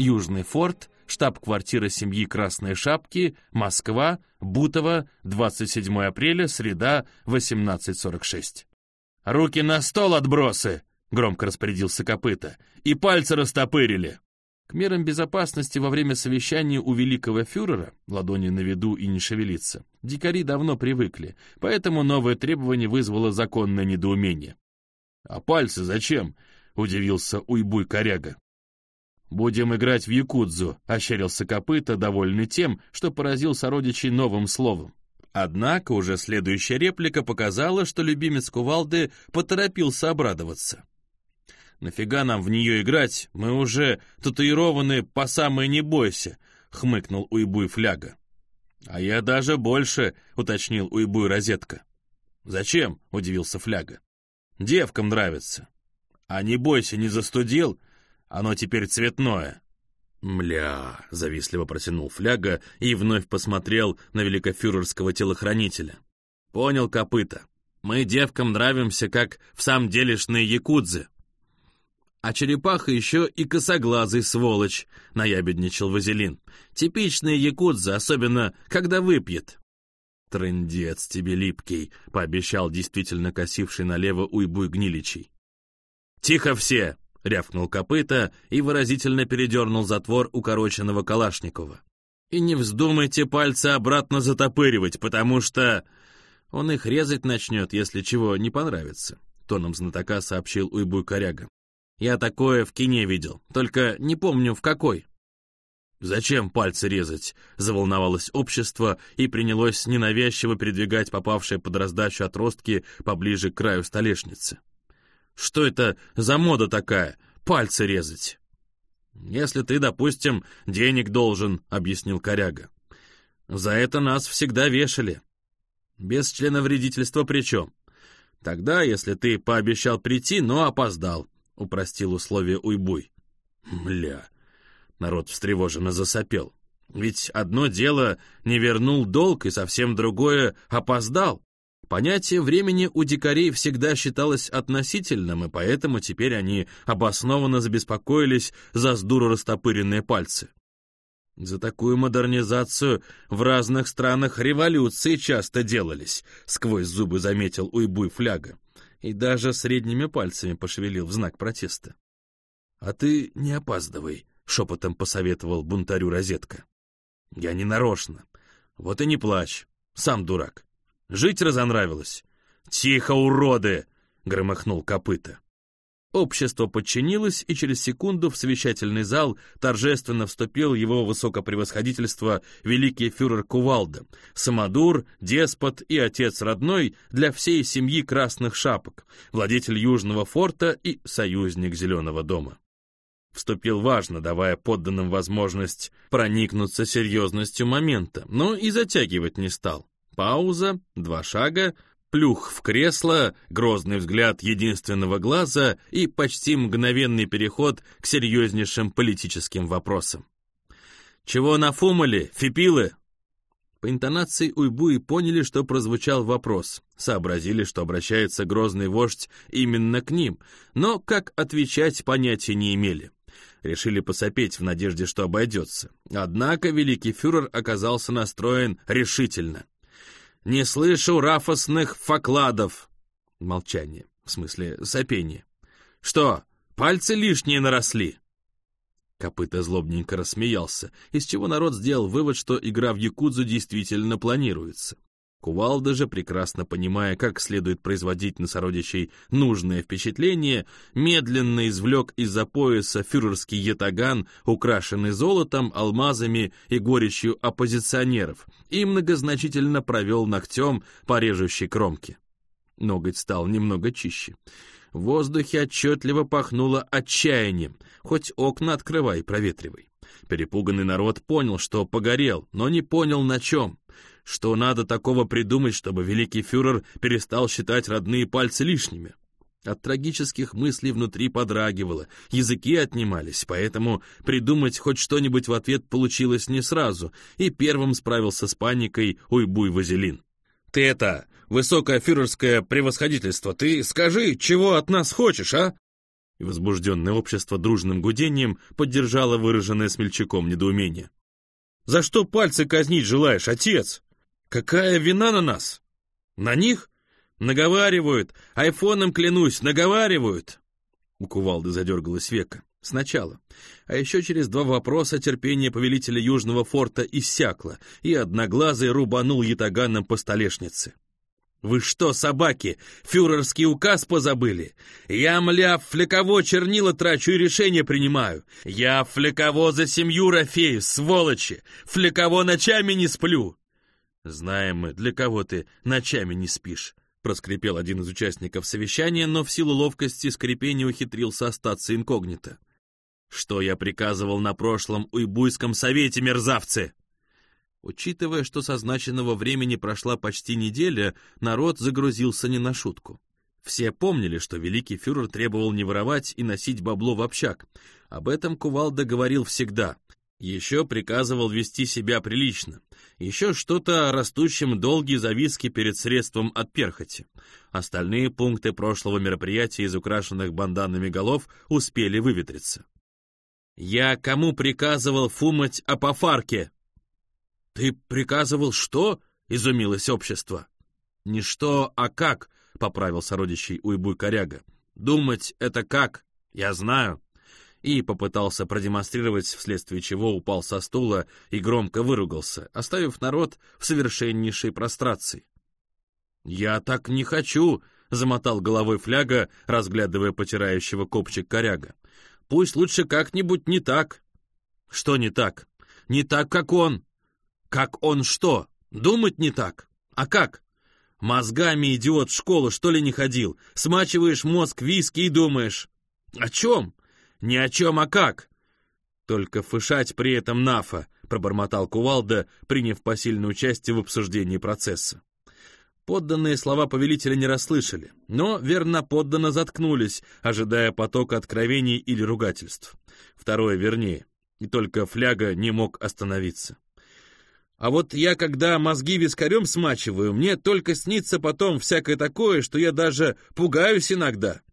Южный форт, штаб-квартира семьи Красной Шапки, Москва, Бутово, 27 апреля, среда, 18.46. «Руки на стол, отбросы!» — громко распорядился копыта. «И пальцы растопырили!» К мерам безопасности во время совещания у великого фюрера, ладони на виду и не шевелиться, дикари давно привыкли, поэтому новое требование вызвало законное недоумение. «А пальцы зачем?» — удивился уйбуй коряга. «Будем играть в якудзу», — ощерился копыта, довольный тем, что поразил сородичей новым словом. Однако уже следующая реплика показала, что любимец кувалды поторопился обрадоваться. «Нафига нам в нее играть? Мы уже татуированы по самой не бойся», — хмыкнул Уйбуй Фляга. «А я даже больше», — уточнил Уйбуй Розетка. «Зачем?» — удивился Фляга. «Девкам нравится». «А не бойся, не застудил? Оно теперь цветное». «Мля», — завистливо протянул Фляга и вновь посмотрел на великофюрерского телохранителя. «Понял, копыта. Мы девкам нравимся, как в самом делешные якудзы». «А черепаха еще и косоглазый сволочь», — наябедничал Вазелин. «Типичные якудзы, особенно когда выпьет». «Трындец тебе липкий», — пообещал действительно косивший налево уйбуй гниличий. «Тихо все!» — рявкнул копыта и выразительно передернул затвор укороченного Калашникова. «И не вздумайте пальцы обратно затопыривать, потому что...» «Он их резать начнет, если чего не понравится», — тоном знатока сообщил уйбуй коряга. Я такое в кине видел, только не помню в какой». «Зачем пальцы резать?» — заволновалось общество и принялось ненавязчиво передвигать попавшие под раздачу отростки поближе к краю столешницы. «Что это за мода такая? Пальцы резать?» «Если ты, допустим, денег должен», — объяснил коряга. «За это нас всегда вешали. Без члена вредительства причем. Тогда, если ты пообещал прийти, но опоздал, — упростил условие Уйбуй. «Мля!» — народ встревоженно засопел. «Ведь одно дело не вернул долг, и совсем другое — опоздал. Понятие времени у дикарей всегда считалось относительным, и поэтому теперь они обоснованно забеспокоились за сдуру растопыренные пальцы. За такую модернизацию в разных странах революции часто делались, сквозь зубы заметил Уйбуй Фляга и даже средними пальцами пошевелил в знак протеста. «А ты не опаздывай», — шепотом посоветовал бунтарю розетка. «Я не нарочно. Вот и не плачь. Сам дурак. Жить разонравилось». «Тихо, уроды!» — громыхнул копыта. Общество подчинилось, и через секунду в совещательный зал торжественно вступил его высокопревосходительство великий фюрер Кувалда, самодур, деспот и отец родной для всей семьи Красных Шапок, владетель Южного форта и союзник Зеленого дома. Вступил важно, давая подданным возможность проникнуться серьезностью момента, но и затягивать не стал. Пауза, два шага — плюх в кресло, грозный взгляд единственного глаза и почти мгновенный переход к серьезнейшим политическим вопросам. «Чего нафумали, фипилы?» По интонации Уйбуи поняли, что прозвучал вопрос, сообразили, что обращается грозный вождь именно к ним, но как отвечать понятия не имели. Решили посопеть в надежде, что обойдется. Однако великий фюрер оказался настроен решительно. Не слышу рафосных факладов. Молчание, в смысле сопение. Что, пальцы лишние наросли? Копыта злобненько рассмеялся, из чего народ сделал вывод, что игра в Якудзу действительно планируется. Кувалда же, прекрасно понимая, как следует производить на сородичей нужное впечатление, медленно извлек из-за пояса фюрерский ятаган, украшенный золотом, алмазами и горечью оппозиционеров, и многозначительно провел ногтем по режущей кромке. Ноготь стал немного чище. В воздухе отчетливо пахнуло отчаянием, хоть окна открывай, проветривай. Перепуганный народ понял, что погорел, но не понял на чем. Что надо такого придумать, чтобы великий фюрер перестал считать родные пальцы лишними? От трагических мыслей внутри подрагивало, языки отнимались, поэтому придумать хоть что-нибудь в ответ получилось не сразу, и первым справился с паникой Уйбуй Вазелин. «Ты это, высокое фюрерское превосходительство, ты скажи, чего от нас хочешь, а?» И возбужденное общество дружным гудением поддержало выраженное смельчаком недоумение. «За что пальцы казнить желаешь, отец? Какая вина на нас? На них? Наговаривают, айфоном клянусь, наговаривают!» У кувалды задергалось века. Сначала. А еще через два вопроса терпение повелителя Южного форта иссякло, и одноглазый рубанул ятаганом по столешнице. «Вы что, собаки, фюрерский указ позабыли? Я, мля, флеково чернила трачу и решения принимаю. Я флеково за семью Рафею, сволочи! Флеково ночами не сплю!» «Знаем мы, для кого ты ночами не спишь», — проскрипел один из участников совещания, но в силу ловкости скрипения ухитрился остаться инкогнито. «Что я приказывал на прошлом уйбуйском совете, мерзавцы?» Учитывая, что со значенного времени прошла почти неделя, народ загрузился не на шутку. Все помнили, что великий фюрер требовал не воровать и носить бабло в общак. Об этом Кувалда говорил всегда. Еще приказывал вести себя прилично. Еще что-то о растущем долге зависки перед средством от перхоти. Остальные пункты прошлого мероприятия из украшенных банданами голов успели выветриться. «Я кому приказывал фумать о пофарке?» «Ты приказывал что?» — изумилось общество. «Не что, а как», — поправил сородичей уйбуй коряга. «Думать — это как, я знаю». И попытался продемонстрировать, вследствие чего упал со стула и громко выругался, оставив народ в совершеннейшей прострации. «Я так не хочу», — замотал головой фляга, разглядывая потирающего копчик коряга. «Пусть лучше как-нибудь не так». «Что не так?» «Не так, как он», как он что? Думать не так? А как? Мозгами, идиот, в школу что ли не ходил? Смачиваешь мозг виски и думаешь. О чем? Ни о чем, а как? Только фышать при этом нафа, пробормотал Кувалда, приняв посильное участие в обсуждении процесса. Подданные слова повелителя не расслышали, но верно подданно заткнулись, ожидая потока откровений или ругательств. Второе вернее, и только фляга не мог остановиться. А вот я, когда мозги вискарем смачиваю, мне только снится потом всякое такое, что я даже пугаюсь иногда. —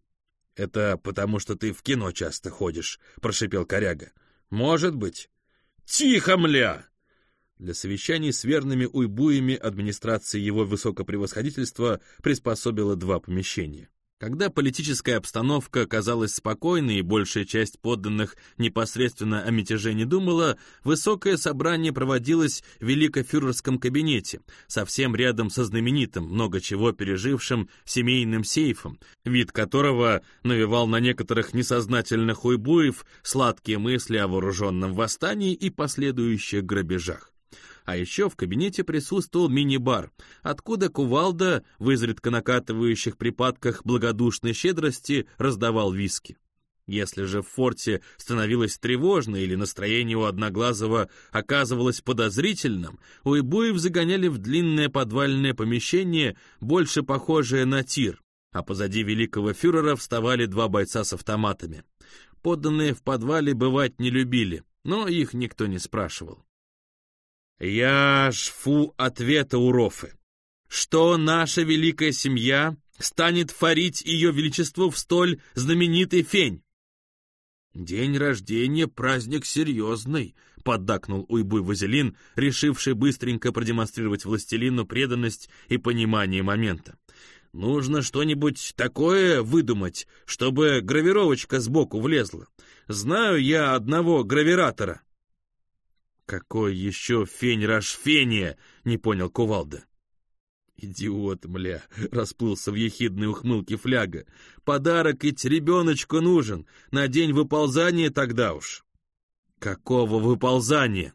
Это потому, что ты в кино часто ходишь, — прошипел коряга. — Может быть. — Тихо, мля! Для совещаний с верными уйбуями администрация его высокопревосходительства приспособила два помещения. Когда политическая обстановка казалась спокойной и большая часть подданных непосредственно о мятеже не думала, высокое собрание проводилось в великофюрерском кабинете, совсем рядом со знаменитым, много чего пережившим семейным сейфом, вид которого навевал на некоторых несознательных уйбуев сладкие мысли о вооруженном восстании и последующих грабежах. А еще в кабинете присутствовал мини-бар, откуда кувалда в изредка накатывающих припадках благодушной щедрости раздавал виски. Если же в форте становилось тревожно или настроение у Одноглазого оказывалось подозрительным, уйбуев загоняли в длинное подвальное помещение, больше похожее на тир, а позади великого фюрера вставали два бойца с автоматами. Подданные в подвале бывать не любили, но их никто не спрашивал. Я жфу ответа у Рофы. Что наша великая семья станет фарить ее величество в столь знаменитый фень? День рождения — праздник серьезный, — поддакнул уйбуй Вазелин, решивший быстренько продемонстрировать властелину преданность и понимание момента. Нужно что-нибудь такое выдумать, чтобы гравировочка сбоку влезла. Знаю я одного гравиратора. «Какой еще фень-рашфения?» — не понял Кувалда. «Идиот, мля!» — расплылся в ехидной ухмылке фляга. «Подарок ведь ребеночку нужен, на день выползания тогда уж». «Какого выползания?»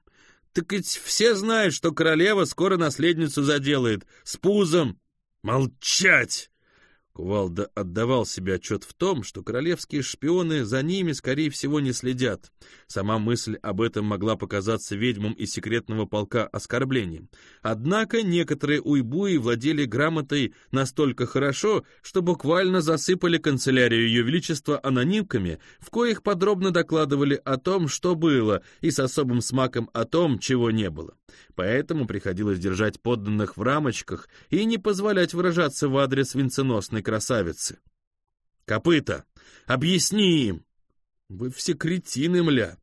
«Так ведь все знают, что королева скоро наследницу заделает, с пузом». «Молчать!» Кувалда отдавал себе отчет в том, что королевские шпионы за ними, скорее всего, не следят. Сама мысль об этом могла показаться ведьмам из секретного полка оскорблением. Однако некоторые уйбуи владели грамотой настолько хорошо, что буквально засыпали канцелярию Ее Величества анонимками, в коих подробно докладывали о том, что было, и с особым смаком о том, чего не было. Поэтому приходилось держать подданных в рамочках и не позволять выражаться в адрес венценосной красавицы. «Копыта! Объясни им!» «Вы все кретины, мля!»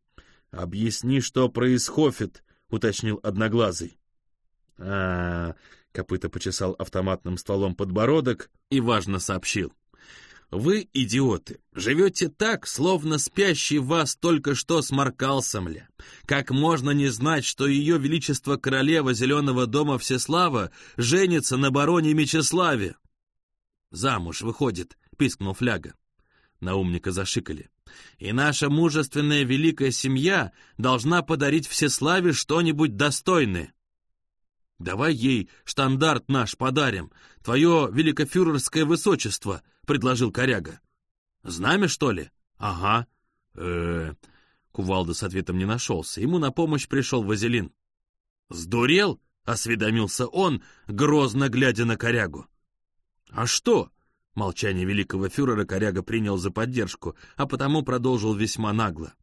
«Объясни, что происходит», — уточнил Одноглазый. а, -а, -а Копыта почесал автоматным стволом подбородок и важно сообщил. «Вы, идиоты, живете так, словно спящий вас только что сморкался, мля. Как можно не знать, что ее величество королева Зеленого дома Всеслава женится на бароне Мечеславе?» «Замуж выходит», — пискнул фляга. На умника зашикали. «И наша мужественная великая семья должна подарить Всеславе что-нибудь достойное». «Давай ей штандарт наш подарим, твое великофюрерское высочество», — предложил коряга. «Знамя, что ли?» «Ага». э Кувалда с ответом не нашелся. Ему на помощь пришел Вазелин. «Сдурел?» — осведомился он, грозно глядя на корягу. «А что?» Молчание великого фюрера коряга принял за поддержку, а потому продолжил весьма нагло.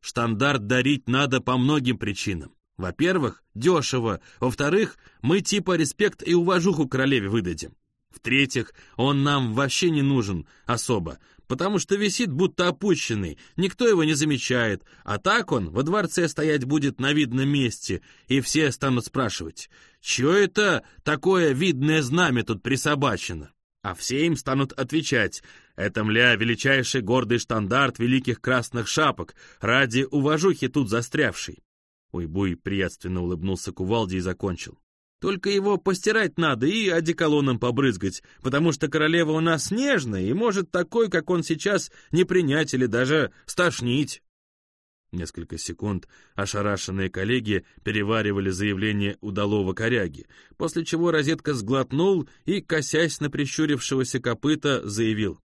«Штандарт дарить надо по многим причинам. Во-первых, дешево. Во-вторых, мы типа респект и уважуху королеве выдадим. В-третьих, он нам вообще не нужен особо, потому что висит будто опущенный, никто его не замечает, а так он во дворце стоять будет на видном месте, и все станут спрашивать, «Чё это такое видное знамя тут присобачено?» А все им станут отвечать, «Это, мля, величайший гордый штандарт великих красных шапок, ради уважухи тут застрявший». Уйбуй приятственно улыбнулся кувалде и закончил. Только его постирать надо и одеколоном побрызгать, потому что королева у нас нежная и может такой, как он сейчас, не принять или даже стошнить. Несколько секунд ошарашенные коллеги переваривали заявление удалого коряги, после чего розетка сглотнул и, косясь на прищурившегося копыта, заявил.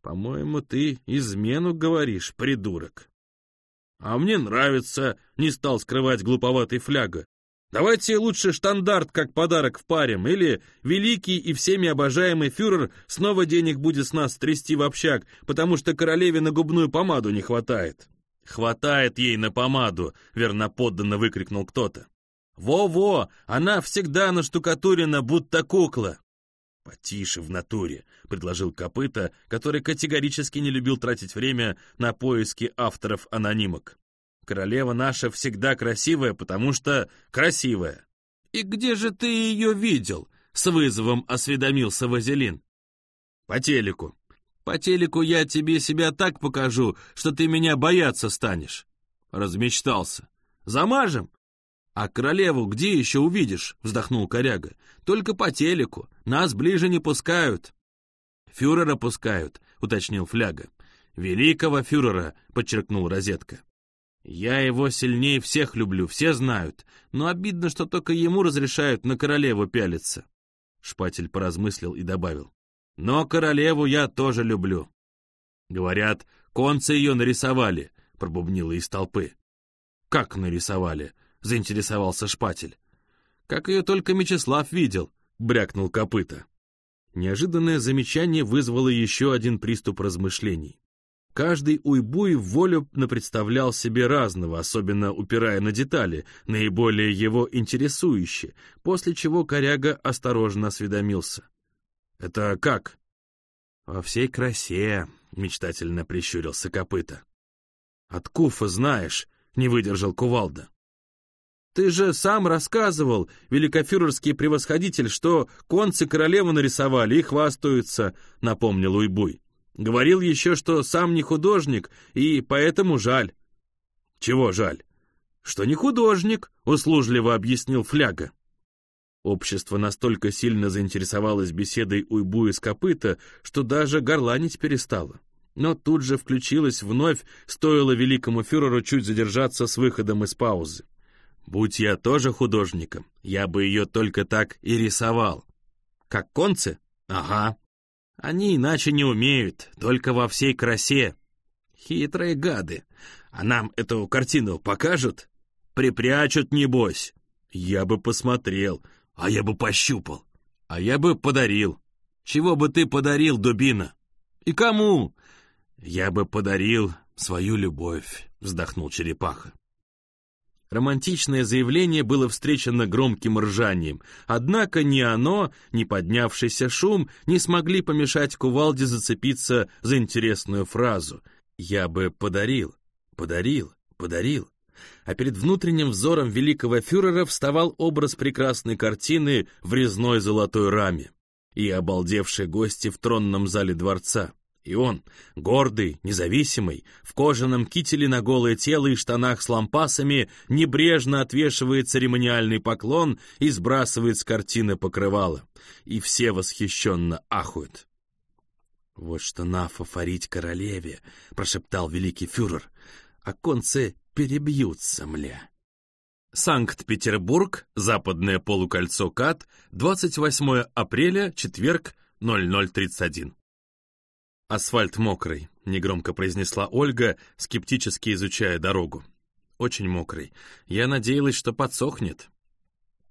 «По-моему, ты измену говоришь, придурок». «А мне нравится», — не стал скрывать глуповатый фляга. «Давайте лучше штандарт как подарок в парим, или великий и всеми обожаемый фюрер снова денег будет с нас трясти в общак, потому что королеве на губную помаду не хватает». «Хватает ей на помаду», — верноподданно выкрикнул кто-то. «Во-во, она всегда наштукатурена, будто кукла». «Потише в натуре», — предложил Копыта, который категорически не любил тратить время на поиски авторов-анонимок. «Королева наша всегда красивая, потому что красивая». «И где же ты ее видел?» — с вызовом осведомился Вазелин. «По телеку». «По телеку я тебе себя так покажу, что ты меня бояться станешь». Размечтался. «Замажем?» «А королеву где еще увидишь?» — вздохнул коряга. «Только по телеку. Нас ближе не пускают». «Фюрера пускают», — уточнил фляга. «Великого фюрера», — подчеркнул розетка. «Я его сильнее всех люблю, все знают, но обидно, что только ему разрешают на королеву пялиться». Шпатель поразмыслил и добавил. «Но королеву я тоже люблю». «Говорят, концы ее нарисовали», — пробубнило из толпы. «Как нарисовали?» — заинтересовался Шпатель. «Как ее только Мечислав видел», — брякнул копыта. Неожиданное замечание вызвало еще один приступ размышлений. Каждый уйбуй волю напредставлял себе разного, особенно упирая на детали, наиболее его интересующие, после чего коряга осторожно осведомился. «Это как?» «Во всей красе», — мечтательно прищурился копыта. «От Куфа знаешь», — не выдержал кувалда. Ты же сам рассказывал, великофюрерский превосходитель, что концы королеву нарисовали и хвастаются, — напомнил Уйбуй. Говорил еще, что сам не художник, и поэтому жаль. Чего жаль? Что не художник, — услужливо объяснил Фляга. Общество настолько сильно заинтересовалось беседой Уйбуя с копыта, что даже горланить перестало. Но тут же включилось вновь, стоило великому фюреру чуть задержаться с выходом из паузы. Будь я тоже художником, я бы ее только так и рисовал. Как концы? Ага. Они иначе не умеют, только во всей красе. Хитрые гады. А нам эту картину покажут? Припрячут, небось. Я бы посмотрел, а я бы пощупал. А я бы подарил. Чего бы ты подарил, дубина? И кому? Я бы подарил свою любовь, вздохнул черепаха. Романтичное заявление было встречено громким ржанием, однако ни оно, ни поднявшийся шум не смогли помешать кувалде зацепиться за интересную фразу «Я бы подарил, подарил, подарил». А перед внутренним взором великого фюрера вставал образ прекрасной картины в резной золотой раме и обалдевшие гости в тронном зале дворца. И он, гордый, независимый, в кожаном кителе на голое тело и штанах с лампасами, небрежно отвешивает церемониальный поклон и сбрасывает с картины покрывало. И все восхищенно ахуют. «Вот что на фафорить королеве!» — прошептал великий фюрер. «А концы перебьются, мля!» Санкт-Петербург, западное полукольцо КАТ, 28 апреля, четверг, 0031. «Асфальт мокрый», — негромко произнесла Ольга, скептически изучая дорогу. «Очень мокрый. Я надеялась, что подсохнет».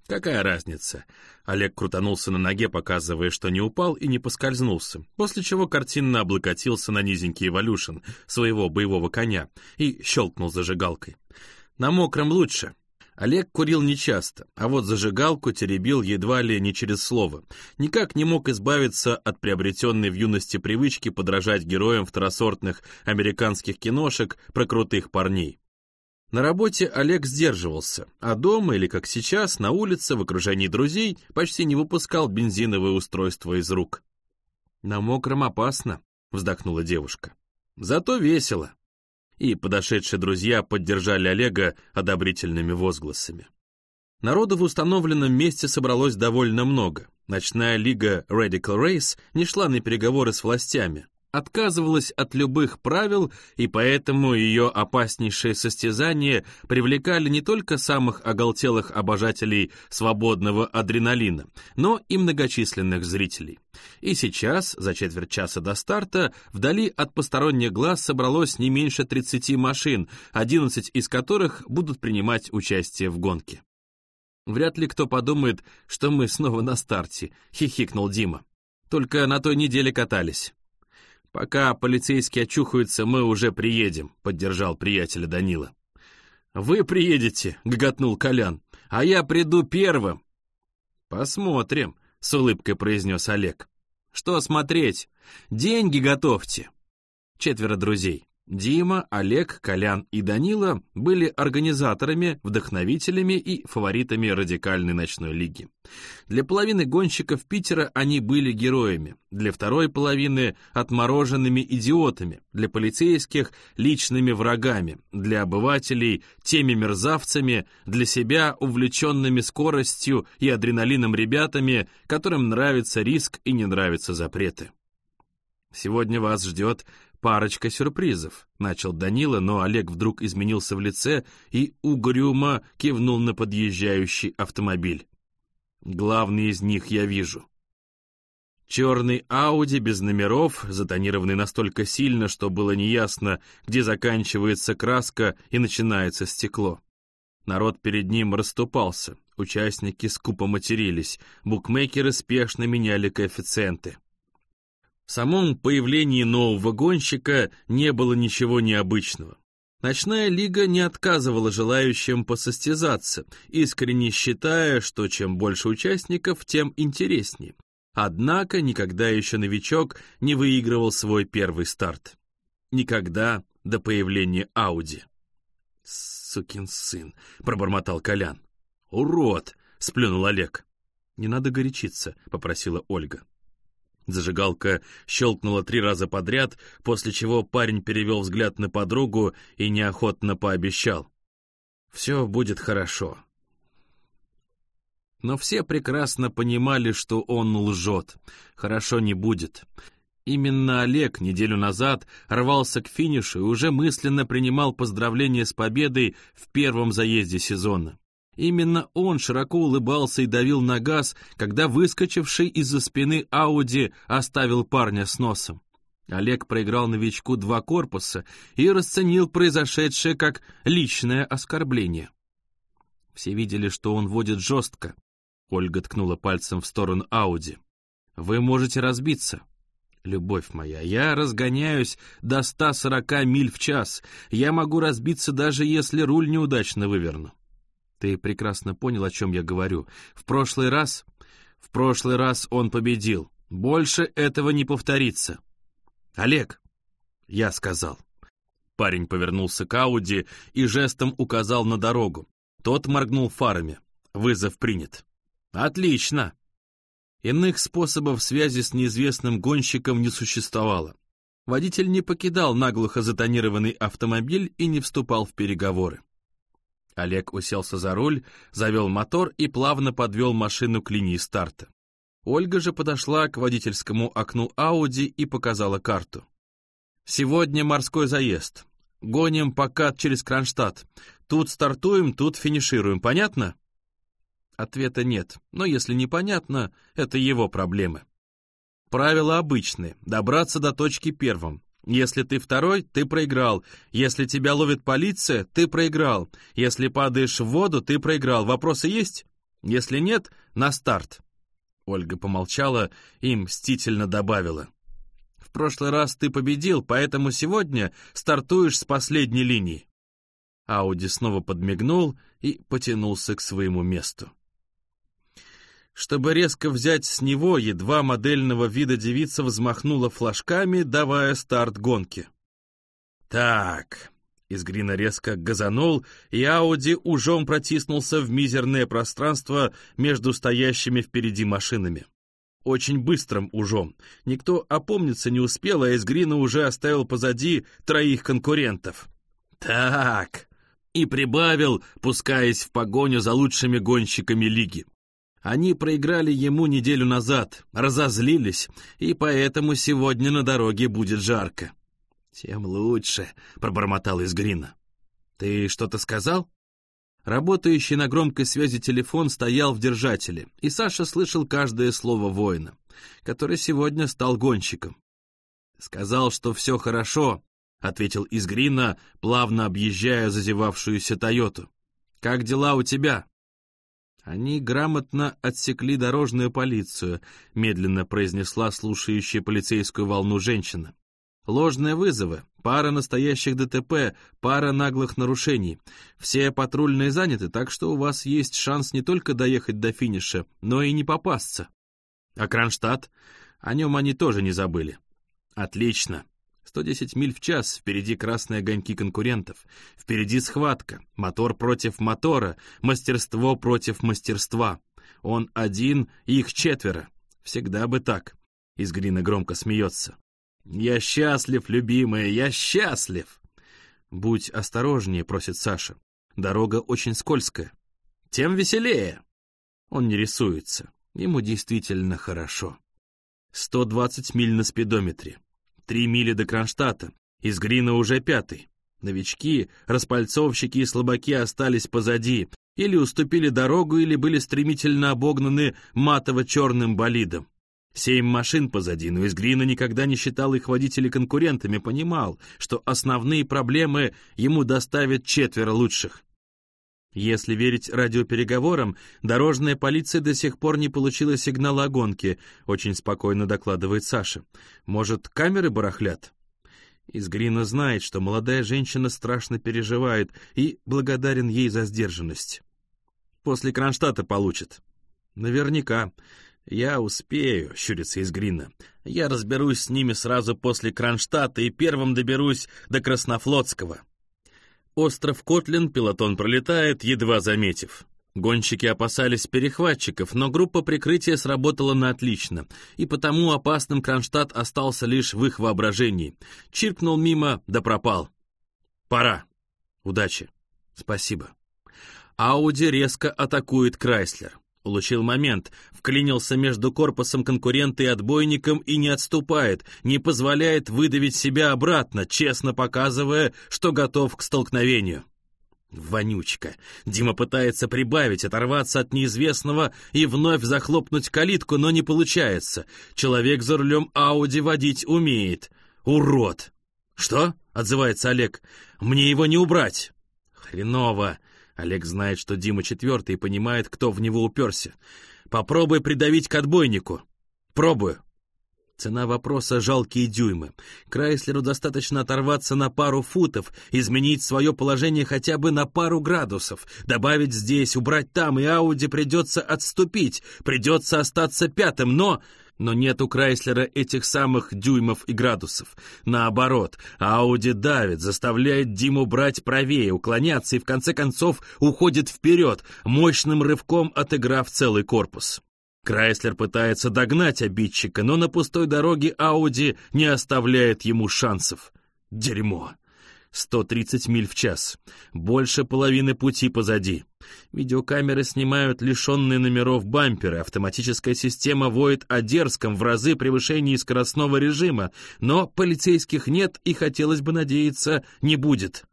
«Какая разница?» Олег крутанулся на ноге, показывая, что не упал и не поскользнулся, после чего картинно облокотился на низенький эволюшн своего боевого коня и щелкнул зажигалкой. «На мокром лучше. Олег курил нечасто, а вот зажигалку теребил едва ли не через слово. Никак не мог избавиться от приобретенной в юности привычки подражать героям второсортных американских киношек про крутых парней. На работе Олег сдерживался, а дома или, как сейчас, на улице, в окружении друзей, почти не выпускал бензиновое устройство из рук. «На мокром опасно», — вздохнула девушка. «Зато весело» и подошедшие друзья поддержали Олега одобрительными возгласами. Народу в установленном месте собралось довольно много. Ночная лига Radical Race не шла на переговоры с властями, отказывалась от любых правил, и поэтому ее опаснейшие состязания привлекали не только самых оголтелых обожателей свободного адреналина, но и многочисленных зрителей. И сейчас, за четверть часа до старта, вдали от посторонних глаз собралось не меньше 30 машин, 11 из которых будут принимать участие в гонке. «Вряд ли кто подумает, что мы снова на старте», — хихикнул Дима. «Только на той неделе катались». «Пока полицейские очухаются, мы уже приедем», — поддержал приятеля Данила. «Вы приедете», — гоготнул Колян, — «а я приду первым». «Посмотрим», — с улыбкой произнес Олег. «Что смотреть? Деньги готовьте». Четверо друзей. Дима, Олег, Колян и Данила были организаторами, вдохновителями и фаворитами радикальной ночной лиги. Для половины гонщиков Питера они были героями, для второй половины — отмороженными идиотами, для полицейских — личными врагами, для обывателей — теми мерзавцами, для себя — увлеченными скоростью и адреналином ребятами, которым нравится риск и не нравятся запреты. Сегодня вас ждет парочка сюрпризов», — начал Данила, но Олег вдруг изменился в лице и угрюмо кивнул на подъезжающий автомобиль. «Главный из них я вижу». Черный Ауди без номеров, затонированный настолько сильно, что было неясно, где заканчивается краска и начинается стекло. Народ перед ним расступался, участники скупо матерились, букмекеры спешно меняли коэффициенты. В самом появлении нового гонщика не было ничего необычного. Ночная лига не отказывала желающим посостязаться, искренне считая, что чем больше участников, тем интереснее. Однако никогда еще новичок не выигрывал свой первый старт. Никогда до появления Ауди. «Сукин сын», — пробормотал Колян. «Урод!» — сплюнул Олег. «Не надо горячиться», — попросила Ольга. Зажигалка щелкнула три раза подряд, после чего парень перевел взгляд на подругу и неохотно пообещал. «Все будет хорошо». Но все прекрасно понимали, что он лжет. Хорошо не будет. Именно Олег неделю назад рвался к финишу и уже мысленно принимал поздравления с победой в первом заезде сезона. Именно он широко улыбался и давил на газ, когда выскочивший из-за спины Ауди оставил парня с носом. Олег проиграл новичку два корпуса и расценил произошедшее как личное оскорбление. Все видели, что он водит жестко. Ольга ткнула пальцем в сторону Ауди. «Вы можете разбиться». «Любовь моя, я разгоняюсь до 140 миль в час. Я могу разбиться, даже если руль неудачно выверну. Ты прекрасно понял, о чем я говорю. В прошлый раз... В прошлый раз он победил. Больше этого не повторится. Олег, я сказал. Парень повернулся к Ауди и жестом указал на дорогу. Тот моргнул фарами. Вызов принят. Отлично. Иных способов связи с неизвестным гонщиком не существовало. Водитель не покидал наглухо затонированный автомобиль и не вступал в переговоры. Олег уселся за руль, завел мотор и плавно подвел машину к линии старта. Ольга же подошла к водительскому окну Ауди и показала карту. «Сегодня морской заезд. Гоним покат через Кронштадт. Тут стартуем, тут финишируем. Понятно?» Ответа нет, но если непонятно, это его проблемы. Правила обычные — добраться до точки первым. Если ты второй, ты проиграл. Если тебя ловит полиция, ты проиграл. Если падаешь в воду, ты проиграл. Вопросы есть? Если нет, на старт. Ольга помолчала и мстительно добавила. В прошлый раз ты победил, поэтому сегодня стартуешь с последней линии. Ауди снова подмигнул и потянулся к своему месту. Чтобы резко взять с него, едва модельного вида девица взмахнула флажками, давая старт гонки. «Так...» — из Грина резко газанул, и Ауди ужом протиснулся в мизерное пространство между стоящими впереди машинами. Очень быстрым ужом. Никто опомниться не успел, а из Грина уже оставил позади троих конкурентов. «Так...» и прибавил, пускаясь в погоню за лучшими гонщиками лиги. Они проиграли ему неделю назад, разозлились, и поэтому сегодня на дороге будет жарко. «Тем лучше», — пробормотал из Грина. «Ты что-то сказал?» Работающий на громкой связи телефон стоял в держателе, и Саша слышал каждое слово воина, который сегодня стал гонщиком. «Сказал, что все хорошо», — ответил из Грина, плавно объезжая зазевавшуюся Тойоту. «Как дела у тебя?» Они грамотно отсекли дорожную полицию, медленно произнесла слушающая полицейскую волну женщина. Ложные вызовы, пара настоящих ДТП, пара наглых нарушений. Все патрульные заняты, так что у вас есть шанс не только доехать до финиша, но и не попасться. А Кронштадт? О нем они тоже не забыли. Отлично. 110 миль в час, впереди красные огоньки конкурентов, впереди схватка, мотор против мотора, мастерство против мастерства. Он один, их четверо. Всегда бы так. Из Грина громко смеется. «Я счастлив, любимая, я счастлив!» «Будь осторожнее», — просит Саша. «Дорога очень скользкая». «Тем веселее!» Он не рисуется. Ему действительно хорошо. 120 миль на спидометре. Три мили до Кронштадта. Из Грина уже пятый. Новички, распальцовщики и слабаки остались позади, или уступили дорогу, или были стремительно обогнаны матово-черным болидом. Семь машин позади, но из Грина никогда не считал их водителей конкурентами, понимал, что основные проблемы ему доставят четверо лучших. Если верить радиопереговорам, дорожная полиция до сих пор не получила сигнала о гонке, очень спокойно докладывает Саша. Может, камеры барахлят? Из Грина знает, что молодая женщина страшно переживает и благодарен ей за сдержанность. После Кронштадта получит. Наверняка. Я успею, щурится из Грина. Я разберусь с ними сразу после Кронштадта и первым доберусь до Краснофлотского. Остров Котлин пилотон пролетает, едва заметив. Гонщики опасались перехватчиков, но группа прикрытия сработала на отлично, и потому опасным Кронштадт остался лишь в их воображении. Чиркнул мимо, да пропал. Пора. Удачи. Спасибо. Ауди резко атакует Крайслер. Улучил момент, вклинился между корпусом конкурента и отбойником и не отступает, не позволяет выдавить себя обратно, честно показывая, что готов к столкновению. Вонючка. Дима пытается прибавить, оторваться от неизвестного и вновь захлопнуть калитку, но не получается. Человек за рулем Ауди водить умеет. Урод! Что? — отзывается Олег. Мне его не убрать. Хреново. Олег знает, что Дима четвертый и понимает, кто в него уперся. Попробуй придавить к отбойнику. Пробую. Цена вопроса — жалкие дюймы. Крайслеру достаточно оторваться на пару футов, изменить свое положение хотя бы на пару градусов, добавить здесь, убрать там, и Ауди придется отступить, придется остаться пятым, но... Но нет у Крайслера этих самых дюймов и градусов. Наоборот, Ауди давит, заставляет Диму брать правее, уклоняться и в конце концов уходит вперед, мощным рывком отыграв целый корпус. Крайслер пытается догнать обидчика, но на пустой дороге Ауди не оставляет ему шансов. Дерьмо. 130 миль в час. Больше половины пути позади. Видеокамеры снимают лишенные номеров бамперы, автоматическая система воет о дерзком в разы превышении скоростного режима, но полицейских нет и, хотелось бы надеяться, не будет.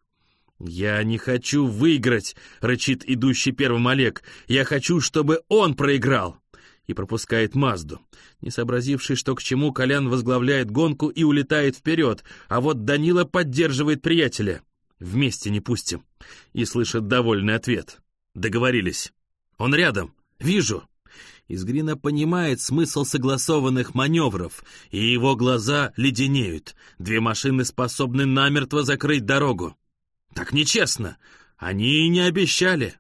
«Я не хочу выиграть», — рычит идущий первым Олег. «Я хочу, чтобы он проиграл» и пропускает Мазду. Не сообразивший, что к чему, Колян возглавляет гонку и улетает вперед, а вот Данила поддерживает приятеля. «Вместе не пустим». И слышит довольный ответ. «Договорились. Он рядом. Вижу». Изгрина понимает смысл согласованных маневров, и его глаза леденеют. Две машины способны намертво закрыть дорогу. Так нечестно. Они и не обещали.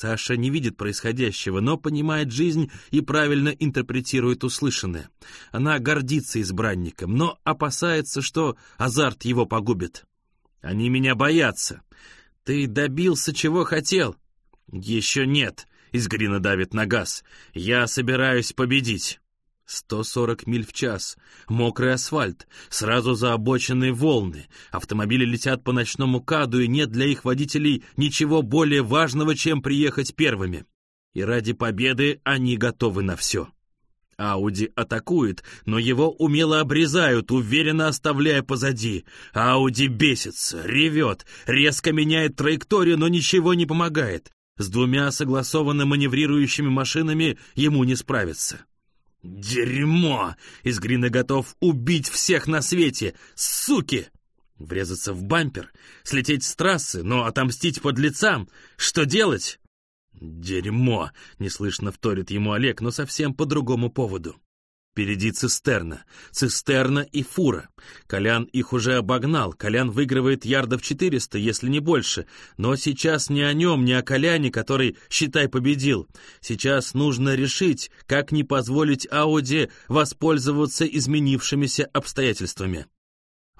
Саша не видит происходящего, но понимает жизнь и правильно интерпретирует услышанное. Она гордится избранником, но опасается, что азарт его погубит. «Они меня боятся. Ты добился, чего хотел?» «Еще нет», — Изгрина давит на газ. «Я собираюсь победить». 140 миль в час, мокрый асфальт, сразу за обочиной волны. Автомобили летят по ночному каду, и нет для их водителей ничего более важного, чем приехать первыми. И ради победы они готовы на все. Ауди атакует, но его умело обрезают, уверенно оставляя позади. Ауди бесится, ревет, резко меняет траекторию, но ничего не помогает. С двумя согласованно маневрирующими машинами ему не справиться. «Дерьмо! Изгрина готов убить всех на свете! Суки!» Врезаться в бампер, слететь с трассы, но отомстить под лицам. Что делать? «Дерьмо!» — неслышно вторит ему Олег, но совсем по другому поводу. Впереди цистерна. Цистерна и фура. Колян их уже обогнал. Колян выигрывает ярдов 400, если не больше. Но сейчас не о нем, не о Коляне, который, считай, победил. Сейчас нужно решить, как не позволить Ауди воспользоваться изменившимися обстоятельствами.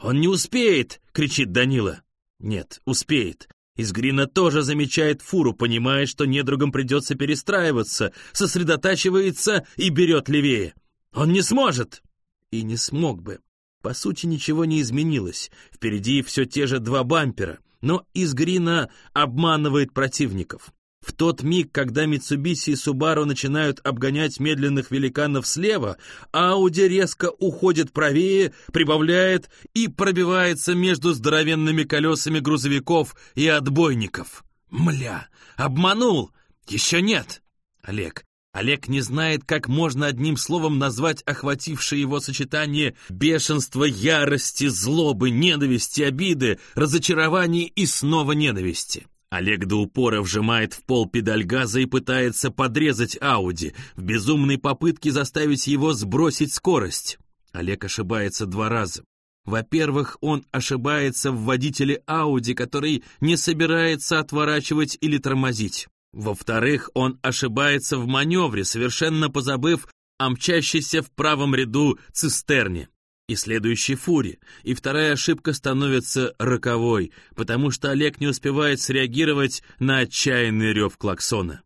«Он не успеет!» — кричит Данила. «Нет, успеет. Из Грина тоже замечает фуру, понимает, что недругам придется перестраиваться, сосредотачивается и берет левее. Он не сможет!» И не смог бы. По сути, ничего не изменилось. Впереди все те же два бампера, но из Грина обманывает противников. В тот миг, когда Митсубиси и Субару начинают обгонять медленных великанов слева, Ауди резко уходит правее, прибавляет и пробивается между здоровенными колесами грузовиков и отбойников. Мля, обманул! Еще нет! Олег, Олег не знает, как можно одним словом назвать охватившее его сочетание бешенства, ярости, злобы, ненависти, обиды, разочарования и снова ненависти. Олег до упора вжимает в пол педаль газа и пытается подрезать Ауди в безумной попытке заставить его сбросить скорость. Олег ошибается два раза. Во-первых, он ошибается в водителе Ауди, который не собирается отворачивать или тормозить. Во-вторых, он ошибается в маневре, совершенно позабыв о мчащейся в правом ряду цистерне и следующей фуре. И вторая ошибка становится роковой, потому что Олег не успевает среагировать на отчаянный рев клаксона.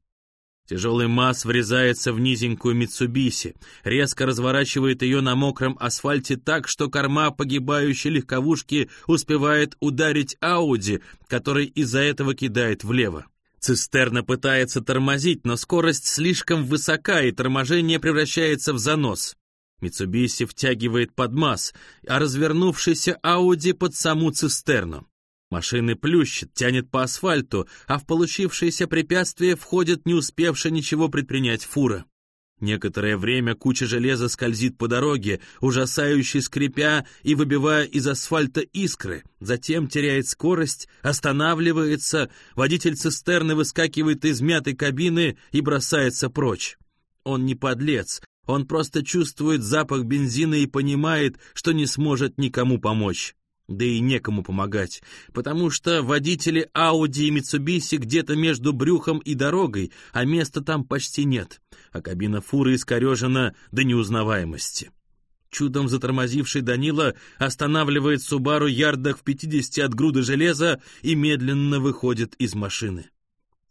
Тяжелый масс врезается в низенькую Митсубиси, резко разворачивает ее на мокром асфальте так, что корма погибающей легковушки успевает ударить Ауди, который из-за этого кидает влево. Цистерна пытается тормозить, но скорость слишком высока, и торможение превращается в занос. Митсубиси втягивает под масс, а развернувшийся Ауди под саму цистерну. Машины плющит, тянет по асфальту, а в получившееся препятствие входит не успевшая ничего предпринять фура. Некоторое время куча железа скользит по дороге, ужасающе скрипя и выбивая из асфальта искры. Затем теряет скорость, останавливается, водитель цистерны выскакивает из мятой кабины и бросается прочь. Он не подлец, Он просто чувствует запах бензина и понимает, что не сможет никому помочь. Да и некому помогать, потому что водители Ауди и Митсубиси где-то между брюхом и дорогой, а места там почти нет, а кабина фуры искорежена до неузнаваемости. Чудом затормозивший Данила останавливает Субару ярдах в 50 от груды железа и медленно выходит из машины.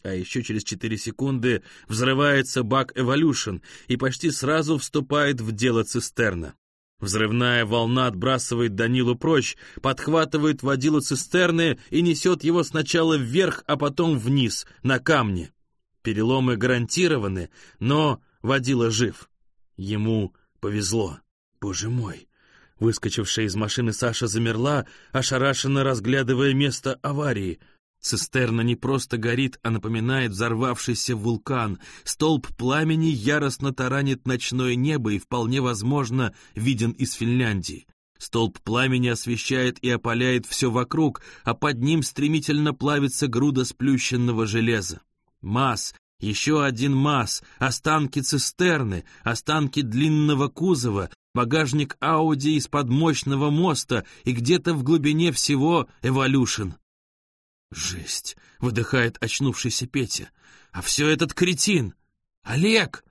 А еще через 4 секунды взрывается бак Evolution и почти сразу вступает в дело цистерна. Взрывная волна отбрасывает Данилу прочь, подхватывает водилу цистерны и несет его сначала вверх, а потом вниз, на камни. Переломы гарантированы, но водила жив. Ему повезло. Боже мой! Выскочившая из машины Саша замерла, ошарашенно разглядывая место аварии. Цистерна не просто горит, а напоминает взорвавшийся вулкан. Столб пламени яростно таранит ночное небо и, вполне возможно, виден из Финляндии. Столб пламени освещает и опаляет все вокруг, а под ним стремительно плавится груда сплющенного железа. Масс, еще один масс, останки цистерны, останки длинного кузова, багажник Ауди из-под мощного моста и где-то в глубине всего Эволюшн. «Жесть!» — выдыхает очнувшийся Петя. «А все этот кретин! Олег!»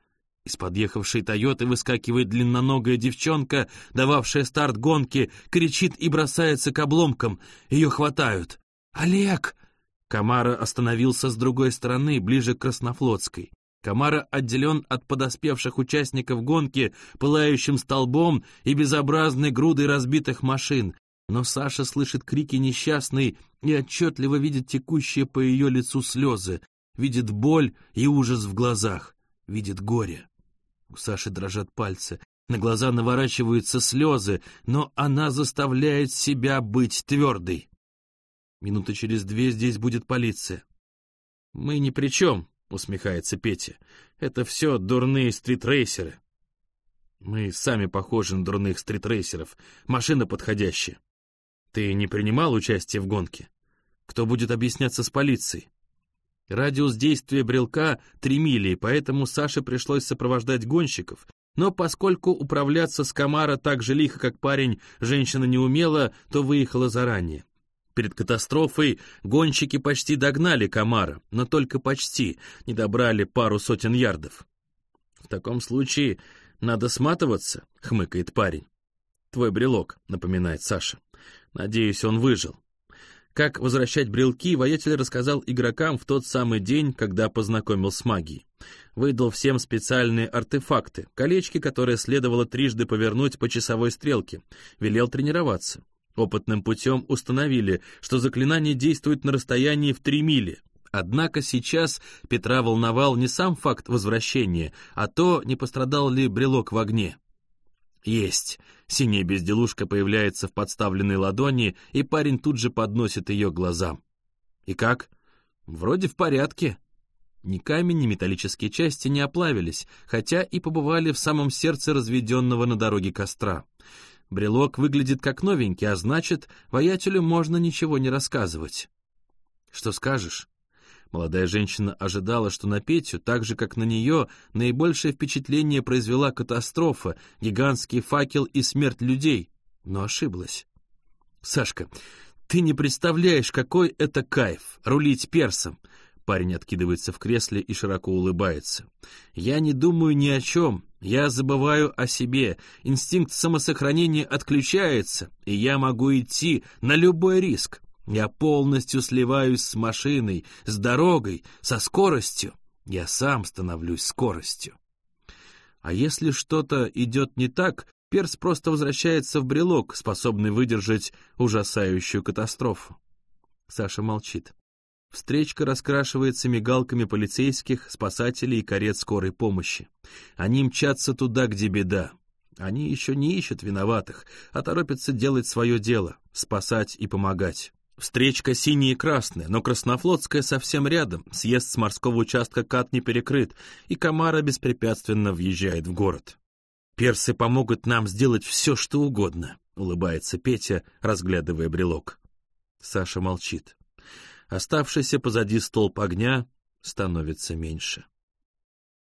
Из подъехавшей «Тойоты» выскакивает длинноногая девчонка, дававшая старт гонки, кричит и бросается к обломкам. Ее хватают. «Олег!» Камара остановился с другой стороны, ближе к Краснофлотской. Камара отделен от подоспевших участников гонки пылающим столбом и безобразной грудой разбитых машин, но Саша слышит крики несчастной и отчетливо видит текущие по ее лицу слезы, видит боль и ужас в глазах, видит горе. У Саши дрожат пальцы, на глаза наворачиваются слезы, но она заставляет себя быть твердой. Минуты через две здесь будет полиция. «Мы ни при чем», — усмехается Петя. «Это все дурные стритрейсеры». «Мы сами похожи на дурных стритрейсеров. Машина подходящая». «Ты не принимал участие в гонке? Кто будет объясняться с полицией?» Радиус действия брелка — три мили, поэтому Саше пришлось сопровождать гонщиков, но поскольку управляться с Камара так же лихо, как парень, женщина не умела, то выехала заранее. Перед катастрофой гонщики почти догнали Камара, но только почти, не добрали пару сотен ярдов. «В таком случае надо сматываться», — хмыкает парень. «Твой брелок», — напоминает Саша. «Надеюсь, он выжил». Как возвращать брелки, воятель рассказал игрокам в тот самый день, когда познакомил с магией. Выдал всем специальные артефакты, колечки, которые следовало трижды повернуть по часовой стрелке. Велел тренироваться. Опытным путем установили, что заклинание действует на расстоянии в три мили. Однако сейчас Петра волновал не сам факт возвращения, а то, не пострадал ли брелок в огне. Есть. Синяя безделушка появляется в подставленной ладони, и парень тут же подносит ее к глазам. И как? Вроде в порядке. Ни камень, ни металлические части не оплавились, хотя и побывали в самом сердце разведенного на дороге костра. Брелок выглядит как новенький, а значит, воятелю можно ничего не рассказывать. Что скажешь? Молодая женщина ожидала, что на Петю, так же как на нее, наибольшее впечатление произвела катастрофа, гигантский факел и смерть людей, но ошиблась. «Сашка, ты не представляешь, какой это кайф — рулить персом!» Парень откидывается в кресле и широко улыбается. «Я не думаю ни о чем, я забываю о себе, инстинкт самосохранения отключается, и я могу идти на любой риск. Я полностью сливаюсь с машиной, с дорогой, со скоростью. Я сам становлюсь скоростью. А если что-то идет не так, перс просто возвращается в брелок, способный выдержать ужасающую катастрофу. Саша молчит. Встречка раскрашивается мигалками полицейских, спасателей и карет скорой помощи. Они мчатся туда, где беда. Они еще не ищут виноватых, а торопятся делать свое дело, спасать и помогать. Встречка синяя и красная, но Краснофлотская совсем рядом, съезд с морского участка КАТ не перекрыт, и Камара беспрепятственно въезжает в город. «Персы помогут нам сделать все, что угодно», — улыбается Петя, разглядывая брелок. Саша молчит. Оставшийся позади столб огня становится меньше.